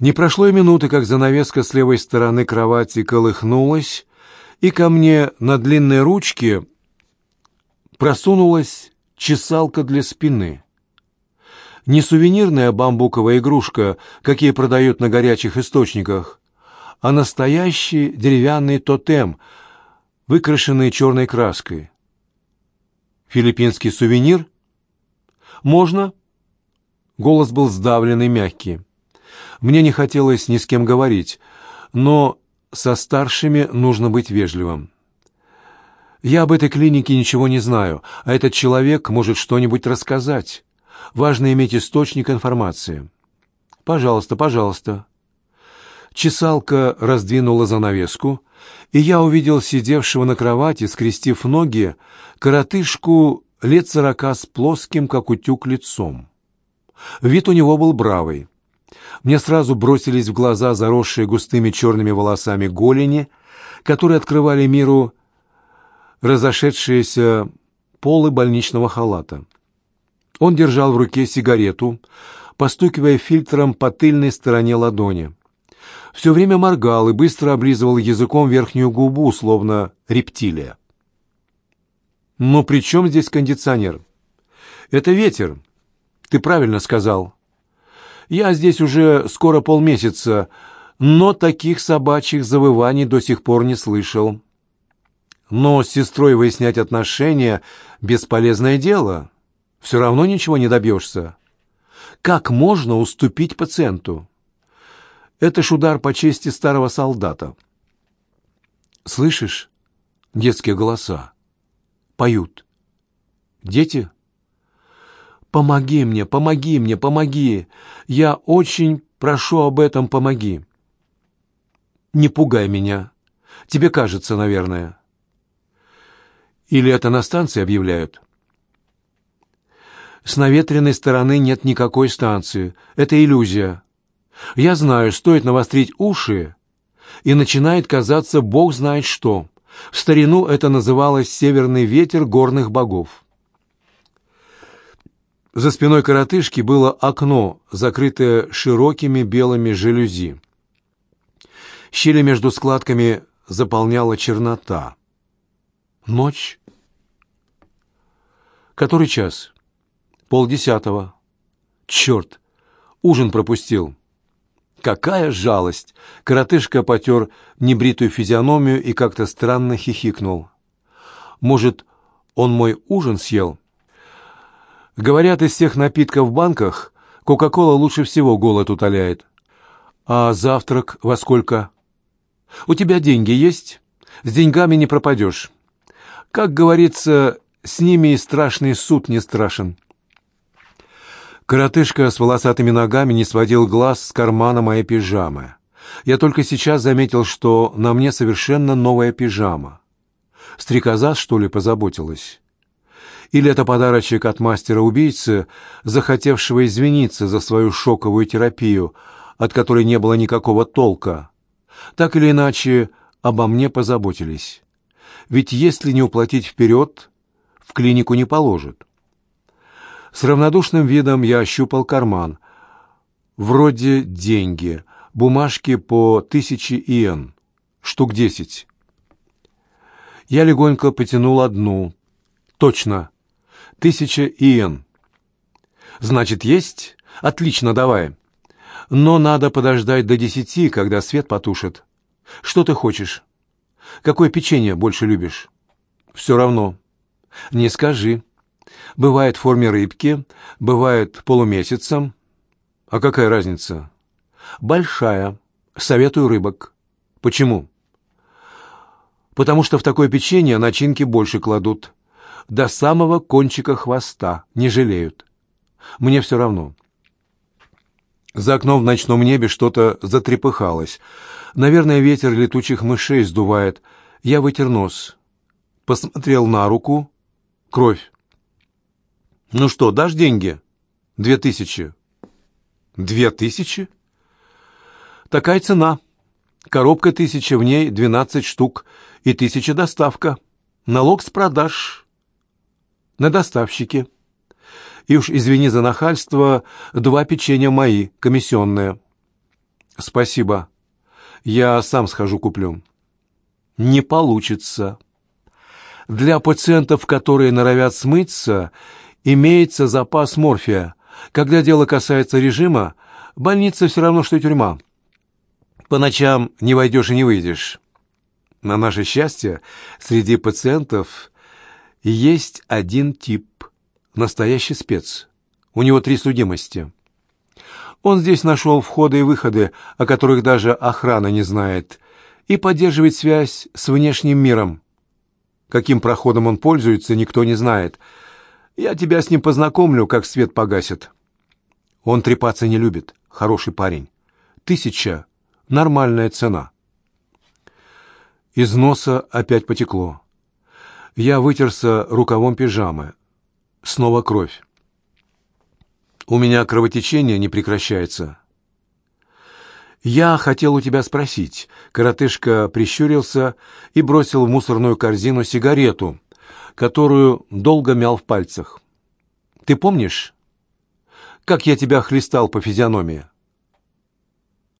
Не прошло и минуты, как занавеска с левой стороны кровати колыхнулась, и ко мне на длинной ручке просунулась чесалка для спины. Не сувенирная бамбуковая игрушка, какие продают на горячих источниках, а настоящий деревянный тотем, выкрашенный черной краской. Филиппинский сувенир? Можно? Голос был сдавленный, мягкий. Мне не хотелось ни с кем говорить, но со старшими нужно быть вежливым. Я об этой клинике ничего не знаю, а этот человек может что-нибудь рассказать. Важно иметь источник информации. Пожалуйста, пожалуйста. Чесалка раздвинула занавеску, и я увидел сидевшего на кровати, скрестив ноги, коротышку лет сорока с плоским, как утюг, лицом. Вид у него был бравый. Мне сразу бросились в глаза заросшие густыми черными волосами голени, которые открывали миру разошедшиеся полы больничного халата. Он держал в руке сигарету, постукивая фильтром по тыльной стороне ладони. Все время моргал и быстро облизывал языком верхнюю губу, словно рептилия. «Но при чем здесь кондиционер?» «Это ветер. Ты правильно сказал. Я здесь уже скоро полмесяца, но таких собачьих завываний до сих пор не слышал. Но с сестрой выяснять отношения — бесполезное дело. Все равно ничего не добьешься. Как можно уступить пациенту? Это ж удар по чести старого солдата. Слышишь? Детские голоса. Поют. Дети? Помоги мне, помоги мне, помоги. Я очень прошу об этом, помоги. Не пугай меня. Тебе кажется, наверное. Или это на станции объявляют? С наветренной стороны нет никакой станции. Это иллюзия. Я знаю, стоит навострить уши, и начинает казаться бог знает что. В старину это называлось «северный ветер горных богов». За спиной коротышки было окно, закрытое широкими белыми жалюзи. Щели между складками заполняла чернота. Ночь. Который час? Полдесятого. Черт! Ужин пропустил. Какая жалость! Коротышка потер небритую физиономию и как-то странно хихикнул. Может, он мой ужин съел? Говорят, из всех напитков в банках Кока-кола лучше всего голод утоляет. А завтрак во сколько? У тебя деньги есть? С деньгами не пропадешь. Как говорится, с ними и страшный суд не страшен. Коротышка с волосатыми ногами не сводил глаз с кармана моей пижамы. Я только сейчас заметил, что на мне совершенно новая пижама. Стрекоза, что ли, позаботилась? Или это подарочек от мастера-убийцы, захотевшего извиниться за свою шоковую терапию, от которой не было никакого толка? Так или иначе, обо мне позаботились. Ведь если не уплатить вперед, в клинику не положат. С равнодушным видом я ощупал карман. Вроде деньги, бумажки по тысяче иен, штук десять. Я легонько потянул одну. Точно, тысяча иен. Значит, есть? Отлично, давай. Но надо подождать до десяти, когда свет потушит. Что ты хочешь? Какое печенье больше любишь? Все равно. Не скажи. Бывает в форме рыбки, бывает полумесяцем. А какая разница? Большая. Советую рыбок. Почему? Потому что в такое печенье начинки больше кладут. До самого кончика хвоста. Не жалеют. Мне все равно. За окном в ночном небе что-то затрепыхалось. Наверное, ветер летучих мышей сдувает. Я вытер нос. Посмотрел на руку. Кровь. «Ну что, дашь деньги?» «Две тысячи». «Две тысячи?» «Такая цена. Коробка тысяча, в ней двенадцать штук и тысяча доставка. Налог с продаж. На доставщике. И уж извини за нахальство, два печенья мои, комиссионные». «Спасибо. Я сам схожу куплю». «Не получится». Для пациентов, которые норовят смыться, имеется запас морфия. Когда дело касается режима, больница все равно, что тюрьма. По ночам не войдешь и не выйдешь. На наше счастье, среди пациентов есть один тип – настоящий спец. У него три судимости. Он здесь нашел входы и выходы, о которых даже охрана не знает, и поддерживает связь с внешним миром. Каким проходом он пользуется, никто не знает. Я тебя с ним познакомлю, как свет погасит. Он трепаться не любит. Хороший парень. Тысяча — нормальная цена. Из носа опять потекло. Я вытерся рукавом пижамы. Снова кровь. У меня кровотечение не прекращается. «Я хотел у тебя спросить». Коротышка прищурился и бросил в мусорную корзину сигарету, которую долго мял в пальцах. «Ты помнишь, как я тебя хлестал по физиономии?»